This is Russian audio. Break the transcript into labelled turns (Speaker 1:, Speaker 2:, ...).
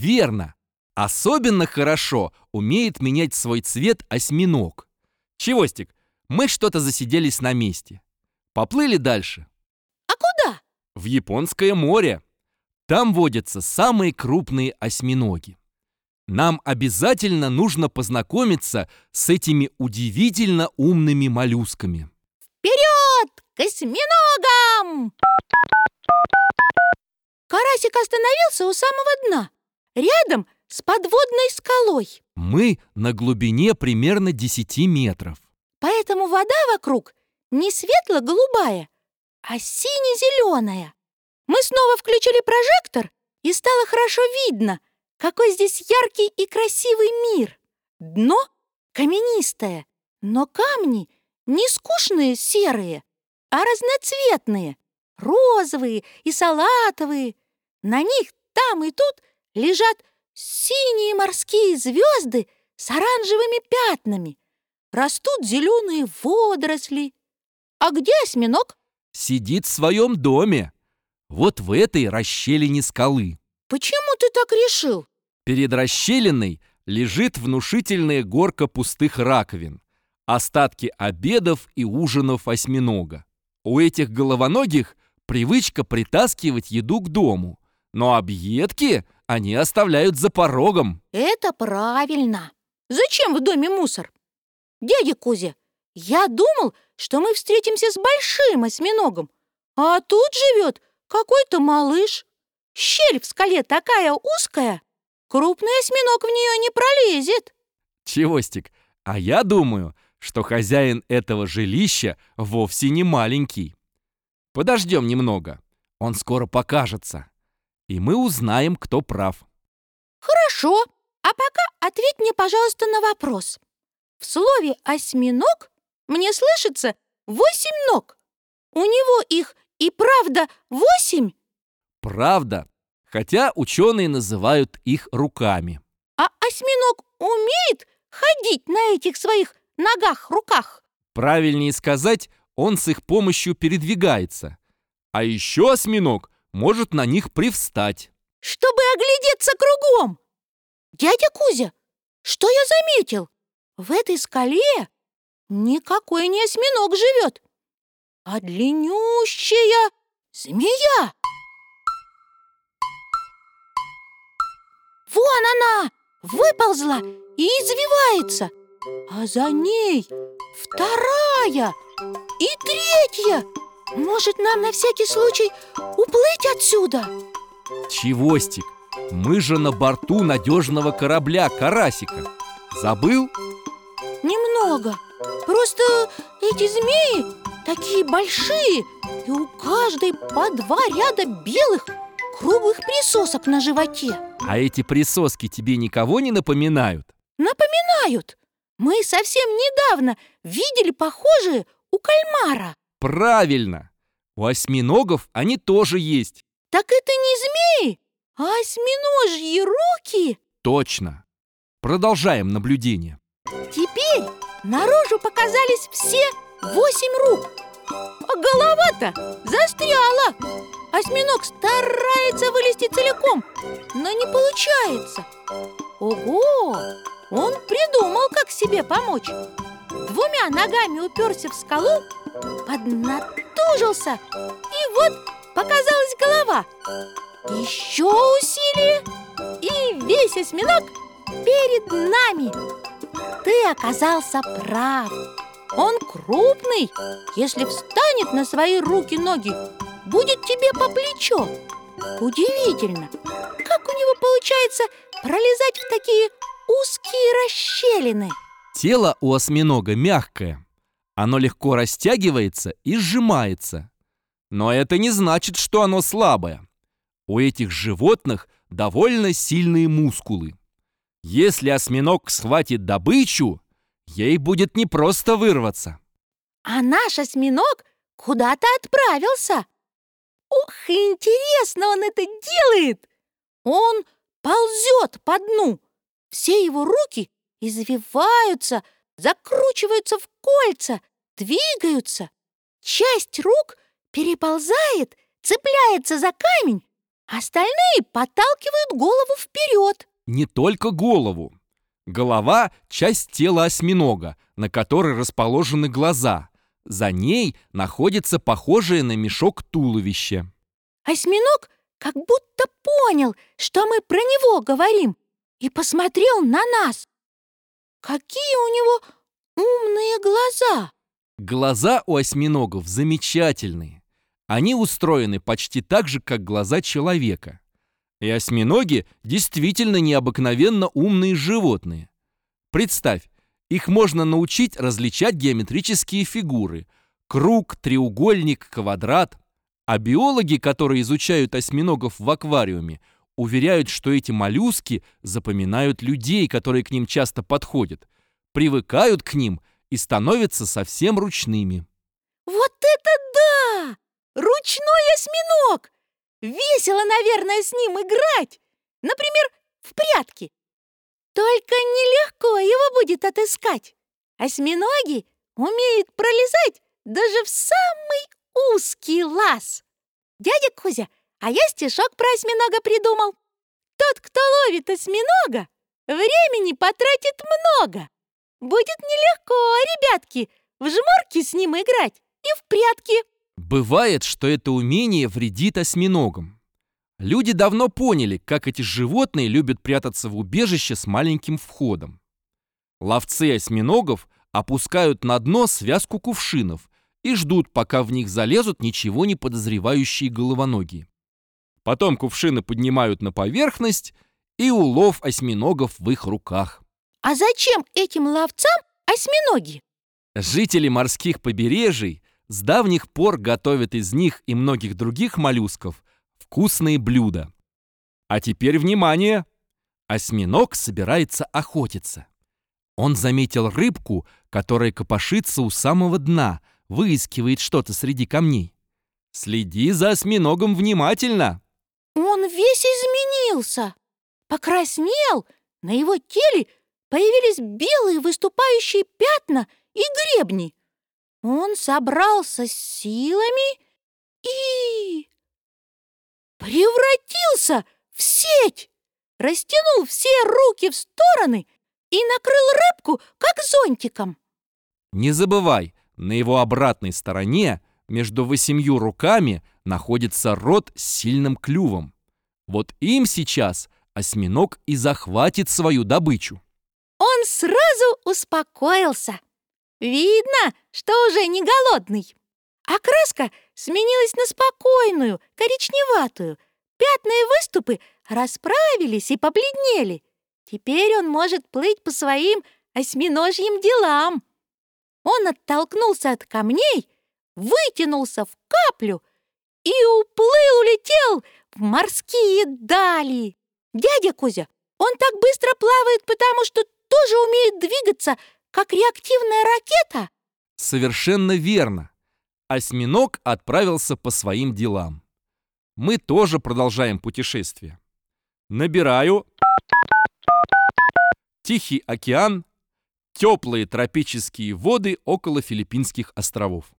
Speaker 1: Верно. Особенно хорошо умеет менять свой цвет осьминог. Чевостик, мы что-то засиделись на месте. Поплыли дальше.
Speaker 2: А куда?
Speaker 1: В Японское море. Там водятся самые крупные осьминоги. Нам обязательно нужно познакомиться с этими удивительно умными моллюсками.
Speaker 2: Вперед! К осьминогам! Карасик остановился у самого дна, рядом с подводной скалой.
Speaker 1: Мы на глубине примерно 10 метров.
Speaker 2: Поэтому вода вокруг не светло-голубая, а сине-зеленая. Мы снова включили прожектор, и стало хорошо видно, какой здесь яркий и красивый мир. Дно каменистое, но камни не скучные серые, а разноцветные, розовые и салатовые. На них там и тут лежат синие морские звезды с оранжевыми пятнами. Растут зеленые водоросли. А где осьминог?
Speaker 1: Сидит в своем доме. Вот в этой расщелине скалы.
Speaker 2: Почему ты так решил?
Speaker 1: Перед расщелиной лежит внушительная горка пустых раковин. Остатки обедов и ужинов осьминога. У этих головоногих привычка притаскивать еду к дому. Но объедки они оставляют за порогом.
Speaker 2: Это правильно. Зачем в доме мусор? Дядя Кузя, я думал, что мы встретимся с большим осьминогом, а тут живет какой-то малыш. Щель в скале такая узкая, крупный осьминог в нее не пролезет.
Speaker 1: Чевостик, а я думаю, что хозяин этого жилища вовсе не маленький. Подождем немного, он скоро покажется и мы узнаем, кто прав.
Speaker 2: Хорошо, а пока ответь мне, пожалуйста, на вопрос. В слове «осьминог» мне слышится «восемь ног». У него их и правда восемь?
Speaker 1: Правда, хотя ученые называют их руками.
Speaker 2: А осьминог умеет ходить на этих своих ногах-руках?
Speaker 1: Правильнее сказать, он с их помощью передвигается. А еще осьминог может на них привстать.
Speaker 2: Чтобы оглядеться кругом. Дядя Кузя, что я заметил? В этой скале никакой не осьминог живет, а длиннющая змея. Вон она, выползла и извивается, а за ней вторая и третья. Может, нам на всякий случай уплыть отсюда?
Speaker 1: Чевостик, мы же на борту надежного корабля Карасика. Забыл?
Speaker 2: Немного. Просто эти змеи такие большие, и у каждой по два ряда белых круглых присосок на животе.
Speaker 1: А эти присоски тебе никого не напоминают?
Speaker 2: Напоминают. Мы совсем недавно видели похожие у кальмара.
Speaker 1: Правильно! У осьминогов они тоже есть.
Speaker 2: Так это не змеи, а осьминожьи руки?
Speaker 1: Точно. Продолжаем наблюдение.
Speaker 2: Теперь наружу показались все восемь рук. А голова-то застряла. Осьминог старается вылезти целиком, но не получается. Ого! Он придумал, как себе помочь. Двумя ногами уперся в скалу поднатужился, и вот показалась голова. Еще усилие, и весь осьминог перед нами. Ты оказался прав. Он крупный, если встанет на свои руки-ноги, будет тебе по плечо. Удивительно, как у него получается пролезать в такие узкие расщелины.
Speaker 1: Тело у осьминога мягкое, оно легко растягивается и сжимается. Но это не значит, что оно слабое. У этих животных довольно сильные мускулы. Если осьминог схватит добычу, ей будет непросто вырваться.
Speaker 2: А наш осьминог куда-то отправился. Ух, интересно он это делает! Он ползет по дну. Все его руки извиваются, закручиваются в кольца, двигаются. Часть рук переползает, цепляется за камень, остальные подталкивают голову вперед.
Speaker 1: не только голову. Голова – часть тела осьминога, на которой расположены глаза. За ней находится похожее на мешок туловище.
Speaker 2: Осьминог как будто понял, что мы про него говорим, и посмотрел на нас. Какие у него умные глаза!
Speaker 1: Глаза у осьминогов замечательные. Они устроены почти так же, как глаза человека. И осьминоги действительно необыкновенно умные животные. Представь, их можно научить различать геометрические фигуры. Круг, треугольник, квадрат. А биологи, которые изучают осьминогов в аквариуме, уверяют, что эти моллюски запоминают людей, которые к ним часто подходят, привыкают к ним и становятся совсем ручными.
Speaker 2: Вот это да! Ручной осьминог! Весело, наверное, с ним играть. Например, в прятки. Только нелегко его будет отыскать. Осьминоги умеют пролезать даже в самый узкий лаз. Дядя Кузя, а я стишок про осьминога придумал. Тот, кто ловит осьминога, времени потратит много. Будет нелегко, ребятки, в жмурки с ним играть и в прятки.
Speaker 1: Бывает, что это умение вредит осьминогам. Люди давно поняли, как эти животные любят прятаться в убежище с маленьким входом. Ловцы осьминогов опускают на дно связку кувшинов и ждут, пока в них залезут ничего не подозревающие головоногие. Потом кувшины поднимают на поверхность, и улов осьминогов в их руках.
Speaker 2: А зачем этим ловцам осьминоги?
Speaker 1: Жители морских побережий с давних пор готовят из них и многих других моллюсков вкусные блюда. А теперь внимание! Осьминог собирается охотиться. Он заметил рыбку, которая копошится у самого дна, выискивает что-то среди камней. Следи за осьминогом внимательно.
Speaker 2: Он весь изменился, покраснел, на его теле появились белые выступающие пятна и гребни. Он собрался с силами и... превратился в сеть, растянул все руки в стороны и накрыл рыбку, как зонтиком.
Speaker 1: Не забывай, на его обратной стороне, между восемью руками, находится рот с сильным клювом. Вот им сейчас осьминог и захватит свою добычу.
Speaker 2: Он сразу успокоился. Видно, что уже не голодный. Окраска сменилась на спокойную, коричневатую. Пятна и выступы расправились и побледнели. Теперь он может плыть по своим осьминожьим делам. Он оттолкнулся от камней, вытянулся в каплю и уплыл, улетел в морские дали. Дядя Кузя, он так быстро плавает, потому что тоже умеет двигаться, как реактивная ракета?
Speaker 1: Совершенно верно. Осьминог отправился по своим делам. Мы тоже продолжаем путешествие. Набираю. Тихий океан, теплые тропические воды около Филиппинских островов.